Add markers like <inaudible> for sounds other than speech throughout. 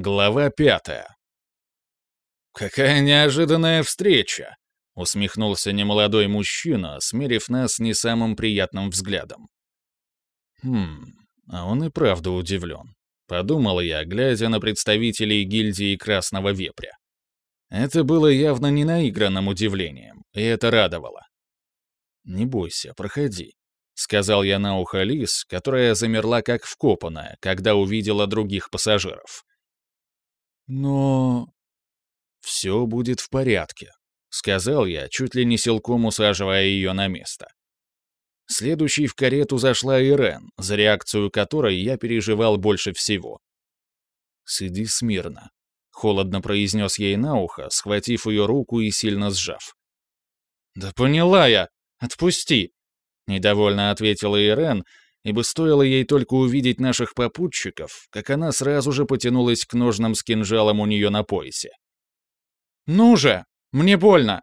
Глава пятая. «Какая неожиданная встреча!» — усмехнулся немолодой мужчина, смерив нас не самым приятным взглядом. «Хм, а он и правда удивлен», — подумал я, глядя на представителей гильдии Красного Вепря. Это было явно не наигранным удивлением, и это радовало. «Не бойся, проходи», — сказал я на ухо Лис, которая замерла как вкопанная, когда увидела других пассажиров. Но... «Все будет в порядке», — сказал я, чуть ли не силком усаживая ее на место. Следующей в карету зашла Ирен, за реакцию которой я переживал больше всего. «Сиди смирно», — холодно произнес ей на ухо, схватив ее руку и сильно сжав. «Да поняла я! Отпусти!» — недовольно ответила Ирен, ибо стоило ей только увидеть наших попутчиков, как она сразу же потянулась к ножным с кинжалом у нее на поясе. «Ну же! Мне больно!»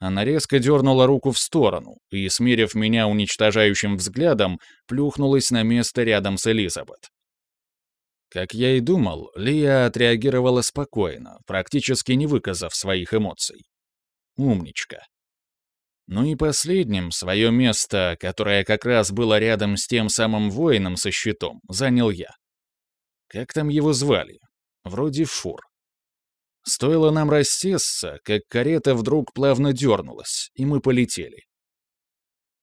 Она резко дернула руку в сторону и, смирив меня уничтожающим взглядом, плюхнулась на место рядом с Элизабет. Как я и думал, Лия отреагировала спокойно, практически не выказав своих эмоций. Умничка. Ну и последним свое место, которое как раз было рядом с тем самым воином со щитом, занял я. Как там его звали? Вроде Фур. Стоило нам рассесться, как карета вдруг плавно дернулась, и мы полетели.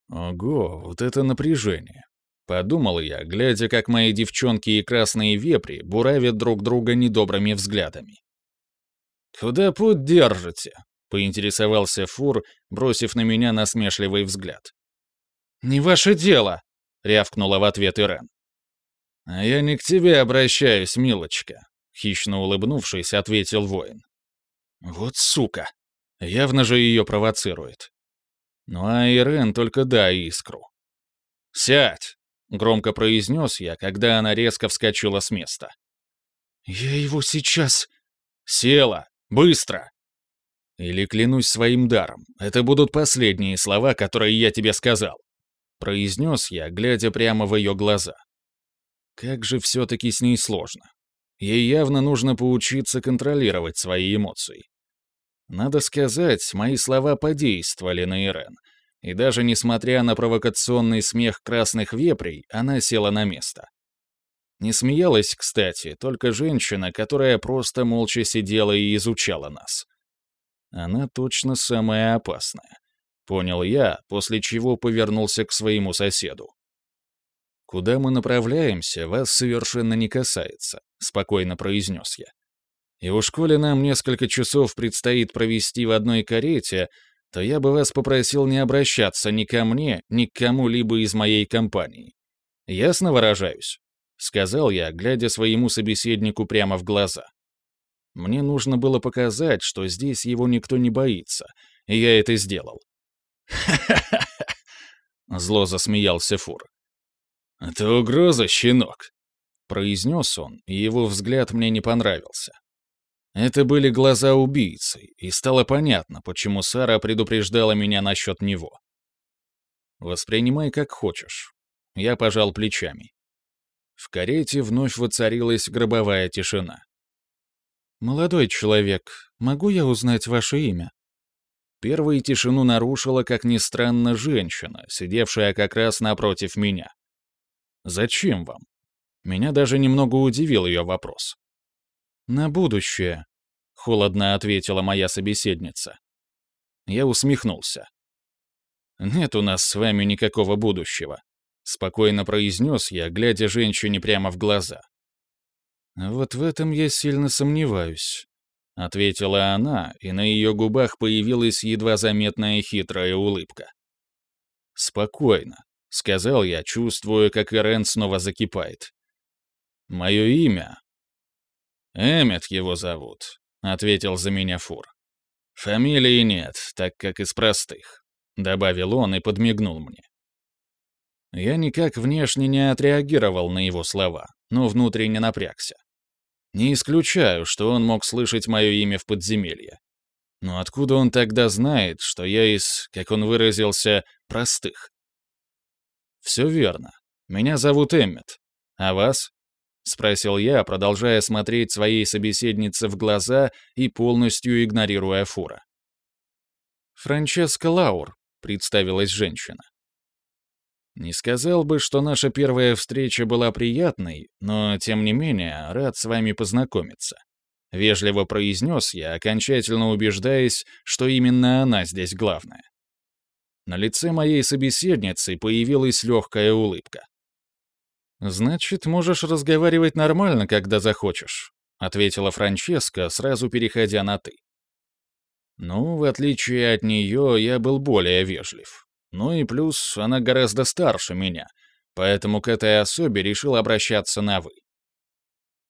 Ого, вот это напряжение. Подумал я, глядя, как мои девчонки и красные вепри буравят друг друга недобрыми взглядами. «Куда путь держите?» — поинтересовался Фур, бросив на меня насмешливый взгляд. «Не ваше дело!» — рявкнула в ответ Ирен. «А я не к тебе обращаюсь, милочка», — хищно улыбнувшись, ответил воин. «Вот сука! Явно же ее провоцирует. Ну а Ирен только да искру». «Сядь!» — громко произнес я, когда она резко вскочила с места. «Я его сейчас...» «Села! Быстро!» Или клянусь своим даром, это будут последние слова, которые я тебе сказал. Произнес я, глядя прямо в ее глаза. Как же все-таки с ней сложно. Ей явно нужно поучиться контролировать свои эмоции. Надо сказать, мои слова подействовали на Ирен, и даже несмотря на провокационный смех красных вепрей, она села на место. Не смеялась, кстати, только женщина, которая просто молча сидела и изучала нас. Она точно самая опасная. Понял я, после чего повернулся к своему соседу. «Куда мы направляемся, вас совершенно не касается», — спокойно произнес я. «И уж коли нам несколько часов предстоит провести в одной карете, то я бы вас попросил не обращаться ни ко мне, ни к кому-либо из моей компании. Ясно выражаюсь?» — сказал я, глядя своему собеседнику прямо в глаза. Мне нужно было показать, что здесь его никто не боится, и я это сделал. «Ха-ха-ха!» <laughs> — зло засмеялся Фур. «Это угроза, щенок!» — произнес он, и его взгляд мне не понравился. Это были глаза убийцы, и стало понятно, почему Сара предупреждала меня насчет него. «Воспринимай как хочешь». Я пожал плечами. В карете вновь воцарилась гробовая тишина. «Молодой человек, могу я узнать ваше имя?» Первой тишину нарушила, как ни странно, женщина, сидевшая как раз напротив меня. «Зачем вам?» Меня даже немного удивил ее вопрос. «На будущее», — холодно ответила моя собеседница. Я усмехнулся. «Нет у нас с вами никакого будущего», — спокойно произнес я, глядя женщине прямо в глаза. «Вот в этом я сильно сомневаюсь», — ответила она, и на ее губах появилась едва заметная хитрая улыбка. «Спокойно», — сказал я, чувствуя, как Ирен снова закипает. «Мое имя?» «Эммет его зовут», — ответил за меня Фур. «Фамилии нет, так как из простых», — добавил он и подмигнул мне. Я никак внешне не отреагировал на его слова, но внутренне напрягся. Не исключаю, что он мог слышать мое имя в подземелье. Но откуда он тогда знает, что я из, как он выразился, простых? Все верно. Меня зовут Эммет. А вас? спросил я, продолжая смотреть своей собеседнице в глаза и полностью игнорируя Фура. «Франческа Лаур», — представилась женщина. Не сказал бы, что наша первая встреча была приятной, но, тем не менее, рад с вами познакомиться. Вежливо произнес я, окончательно убеждаясь, что именно она здесь главная. На лице моей собеседницы появилась легкая улыбка. «Значит, можешь разговаривать нормально, когда захочешь», — ответила Франческа, сразу переходя на «ты». Ну, в отличие от нее, я был более вежлив. Ну и плюс, она гораздо старше меня, поэтому к этой особе решил обращаться на «вы».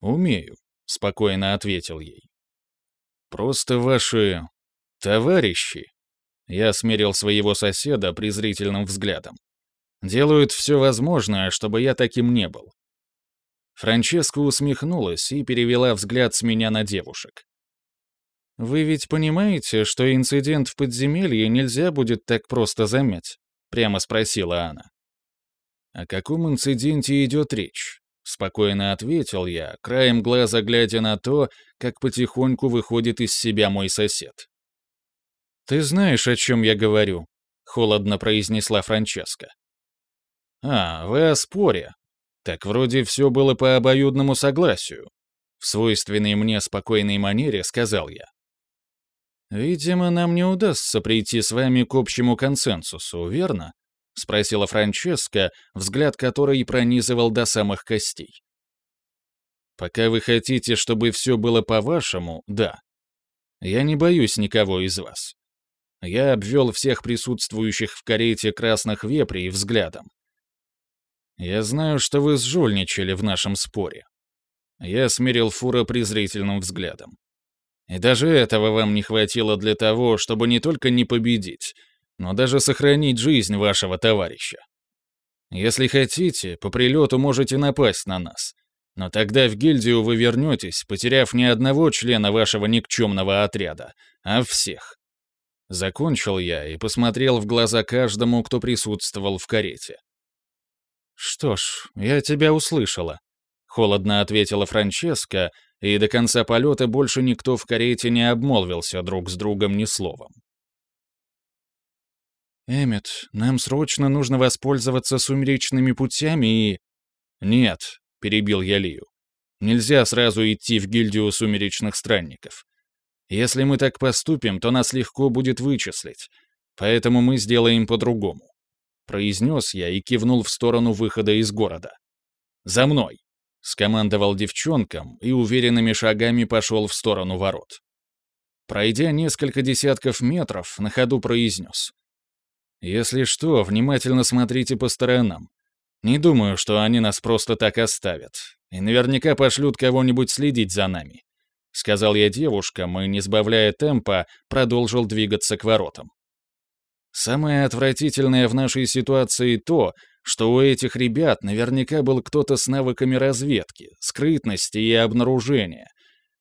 «Умею», — спокойно ответил ей. «Просто ваши... товарищи...» Я смерил своего соседа презрительным взглядом. «Делают все возможное, чтобы я таким не был». Франческа усмехнулась и перевела взгляд с меня на девушек. «Вы ведь понимаете, что инцидент в подземелье нельзя будет так просто замять?» — прямо спросила она. «О каком инциденте идет речь?» — спокойно ответил я, краем глаза глядя на то, как потихоньку выходит из себя мой сосед. «Ты знаешь, о чем я говорю», — холодно произнесла Франческа. «А, вы о споре. Так вроде все было по обоюдному согласию», — в свойственной мне спокойной манере сказал я. «Видимо, нам не удастся прийти с вами к общему консенсусу, верно?» — спросила Франческа, взгляд которой пронизывал до самых костей. «Пока вы хотите, чтобы все было по-вашему, да. Я не боюсь никого из вас. Я обвел всех присутствующих в карете красных вепрей взглядом. Я знаю, что вы сжульничали в нашем споре. Я смерил Фура презрительным взглядом. И даже этого вам не хватило для того, чтобы не только не победить, но даже сохранить жизнь вашего товарища. Если хотите, по прилету можете напасть на нас. Но тогда в гильдию вы вернетесь, потеряв не одного члена вашего никчемного отряда, а всех. Закончил я и посмотрел в глаза каждому, кто присутствовал в карете. «Что ж, я тебя услышала», — холодно ответила Франческа, и до конца полета больше никто в карете не обмолвился друг с другом ни словом. «Эммет, нам срочно нужно воспользоваться сумеречными путями и...» «Нет», — перебил я Лию. «Нельзя сразу идти в гильдию сумеречных странников. Если мы так поступим, то нас легко будет вычислить, поэтому мы сделаем по-другому», — произнес я и кивнул в сторону выхода из города. «За мной!» Скомандовал девчонкам и уверенными шагами пошел в сторону ворот. Пройдя несколько десятков метров, на ходу произнес. «Если что, внимательно смотрите по сторонам. Не думаю, что они нас просто так оставят. И наверняка пошлют кого-нибудь следить за нами», — сказал я девушкам и, не сбавляя темпа, продолжил двигаться к воротам. Самое отвратительное в нашей ситуации то, что у этих ребят наверняка был кто-то с навыками разведки, скрытности и обнаружения,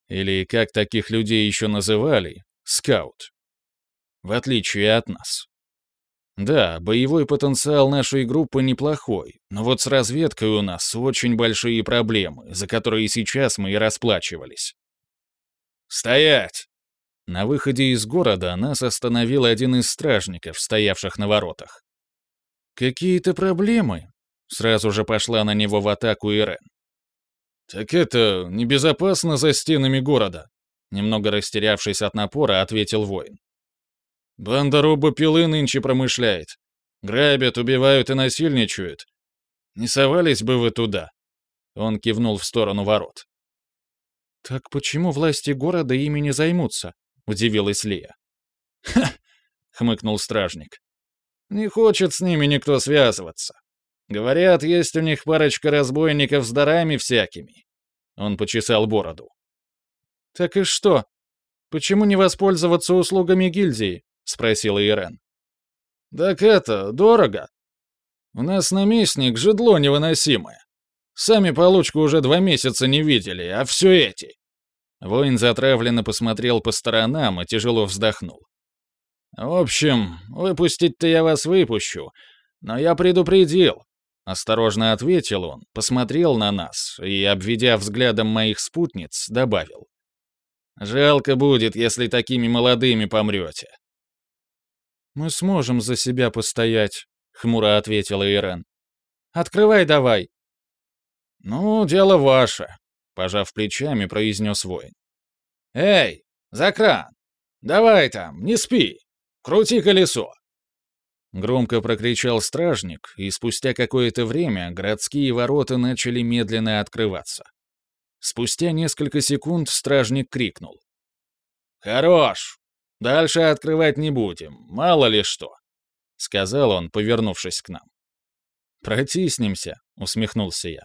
или, как таких людей еще называли, скаут. В отличие от нас. Да, боевой потенциал нашей группы неплохой, но вот с разведкой у нас очень большие проблемы, за которые сейчас мы и расплачивались. «Стоять!» На выходе из города нас остановил один из стражников, стоявших на воротах. «Какие-то проблемы?» Сразу же пошла на него в атаку Ирен. «Так это, небезопасно за стенами города», немного растерявшись от напора, ответил воин. «Банда робопилы нынче промышляет. Грабят, убивают и насильничают. Не совались бы вы туда?» Он кивнул в сторону ворот. «Так почему власти города ими не займутся?» — удивилась Лия. «Ха!» — хмыкнул стражник. Не хочет с ними никто связываться. Говорят, есть у них парочка разбойников с дарами всякими. Он почесал бороду. Так и что? Почему не воспользоваться услугами гильдии? Спросила Ирен. Так это, дорого. У нас наместник жедло невыносимое. Сами получку уже два месяца не видели, а все эти. Воин затравленно посмотрел по сторонам и тяжело вздохнул. В общем, выпустить-то я вас выпущу, но я предупредил. осторожно ответил он, посмотрел на нас и, обведя взглядом моих спутниц, добавил. «Жалко будет, если такими молодыми помрете». «Мы сможем за себя постоять», — хмуро ответила Ирен. «Открывай давай». «Ну, дело ваше», — пожав плечами, произнес воин. «Эй, Закран, давай там, не спи, крути колесо». Громко прокричал стражник, и спустя какое-то время городские ворота начали медленно открываться. Спустя несколько секунд стражник крикнул. «Хорош! Дальше открывать не будем, мало ли что!» — сказал он, повернувшись к нам. «Протиснимся», — усмехнулся я.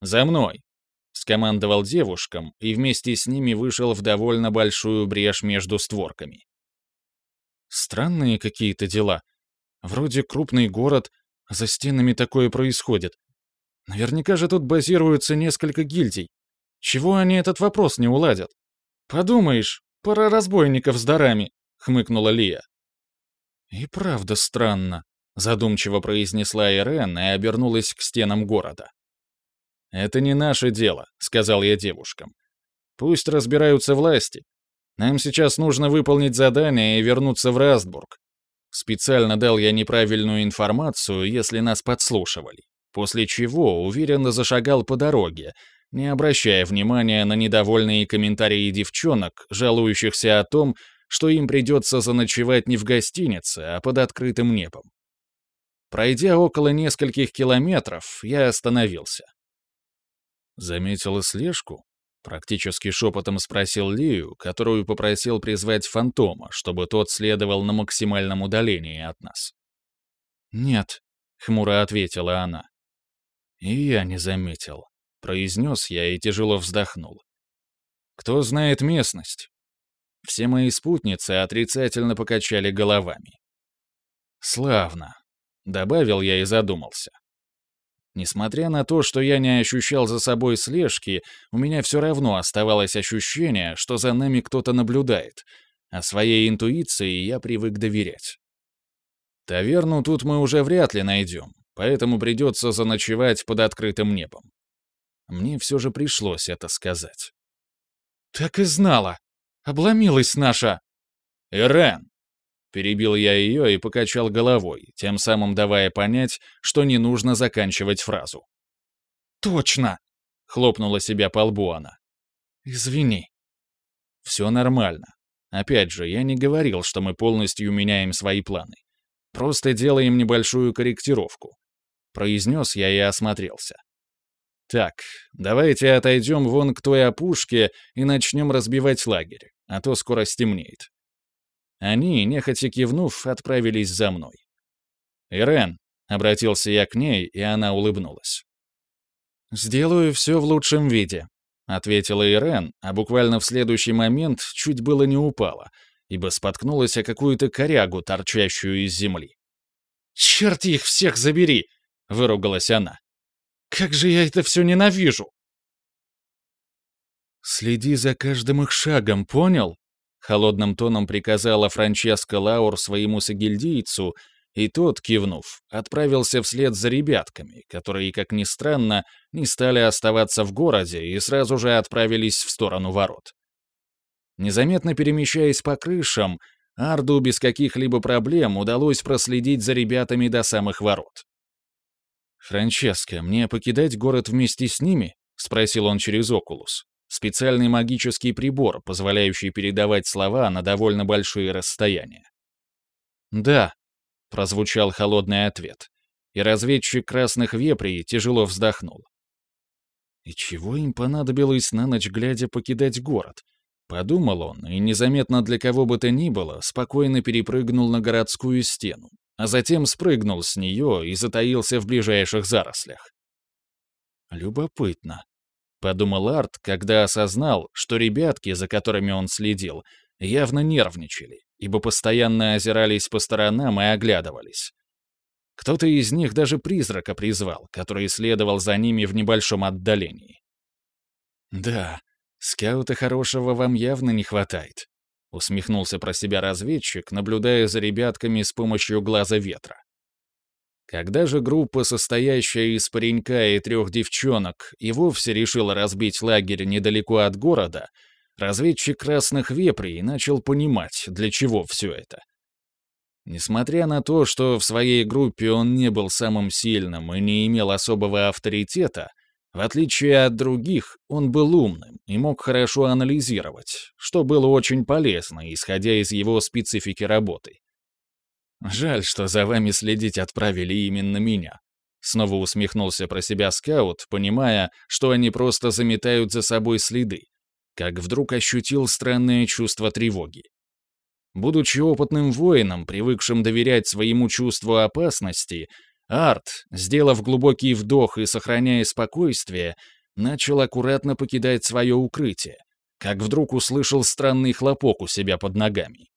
«За мной!» — скомандовал девушкам и вместе с ними вышел в довольно большую брешь между створками. «Странные какие-то дела», Вроде крупный город, а за стенами такое происходит. Наверняка же тут базируются несколько гильдий. Чего они этот вопрос не уладят? Подумаешь, пара разбойников с дарами, хмыкнула Лия. И правда странно, задумчиво произнесла Ирен и обернулась к стенам города. «Это не наше дело», — сказал я девушкам. «Пусть разбираются власти. Нам сейчас нужно выполнить задание и вернуться в Растбург. Специально дал я неправильную информацию, если нас подслушивали, после чего уверенно зашагал по дороге, не обращая внимания на недовольные комментарии девчонок, жалующихся о том, что им придется заночевать не в гостинице, а под открытым небом. Пройдя около нескольких километров, я остановился. Заметила слежку? Практически шепотом спросил Лию, которую попросил призвать фантома, чтобы тот следовал на максимальном удалении от нас. «Нет», — хмуро ответила она. «И я не заметил», — произнес я и тяжело вздохнул. «Кто знает местность?» Все мои спутницы отрицательно покачали головами. «Славно», — добавил я и задумался. Несмотря на то, что я не ощущал за собой слежки, у меня все равно оставалось ощущение, что за нами кто-то наблюдает, а своей интуиции я привык доверять. Таверну тут мы уже вряд ли найдем, поэтому придется заночевать под открытым небом. Мне все же пришлось это сказать. «Так и знала! Обломилась наша!» «Ирен!» Перебил я ее и покачал головой, тем самым давая понять, что не нужно заканчивать фразу. «Точно!» — хлопнула себя по лбу она. «Извини». «Все нормально. Опять же, я не говорил, что мы полностью меняем свои планы. Просто делаем небольшую корректировку». Произнес я и осмотрелся. «Так, давайте отойдем вон к той опушке и начнем разбивать лагерь, а то скоро стемнеет. Они, нехотя кивнув, отправились за мной. «Ирен», — обратился я к ней, и она улыбнулась. «Сделаю все в лучшем виде», — ответила Ирен, а буквально в следующий момент чуть было не упала, ибо споткнулась о какую-то корягу, торчащую из земли. «Черт их всех забери!» — выругалась она. «Как же я это все ненавижу!» «Следи за каждым их шагом, понял?» Холодным тоном приказала Франческа Лаур своему сагильдийцу, и тот, кивнув, отправился вслед за ребятками, которые, как ни странно, не стали оставаться в городе и сразу же отправились в сторону ворот. Незаметно перемещаясь по крышам, Арду без каких-либо проблем удалось проследить за ребятами до самых ворот. «Франческа, мне покидать город вместе с ними?» — спросил он через Окулус. Специальный магический прибор, позволяющий передавать слова на довольно большие расстояния. «Да», — прозвучал холодный ответ, и разведчик красных вепрей тяжело вздохнул. «И чего им понадобилось на ночь глядя покидать город?» Подумал он, и незаметно для кого бы то ни было, спокойно перепрыгнул на городскую стену, а затем спрыгнул с нее и затаился в ближайших зарослях. Любопытно. — подумал Арт, когда осознал, что ребятки, за которыми он следил, явно нервничали, ибо постоянно озирались по сторонам и оглядывались. Кто-то из них даже призрака призвал, который следовал за ними в небольшом отдалении. «Да, скаута хорошего вам явно не хватает», — усмехнулся про себя разведчик, наблюдая за ребятками с помощью глаза ветра. Когда же группа, состоящая из паренька и трех девчонок, и вовсе решила разбить лагерь недалеко от города, разведчик красных вепрей начал понимать, для чего все это. Несмотря на то, что в своей группе он не был самым сильным и не имел особого авторитета, в отличие от других, он был умным и мог хорошо анализировать, что было очень полезно, исходя из его специфики работы. Жаль, что за вами следить отправили именно меня. Снова усмехнулся про себя скаут, понимая, что они просто заметают за собой следы, как вдруг ощутил странное чувство тревоги. Будучи опытным воином, привыкшим доверять своему чувству опасности, Арт, сделав глубокий вдох и сохраняя спокойствие, начал аккуратно покидать свое укрытие, как вдруг услышал странный хлопок у себя под ногами.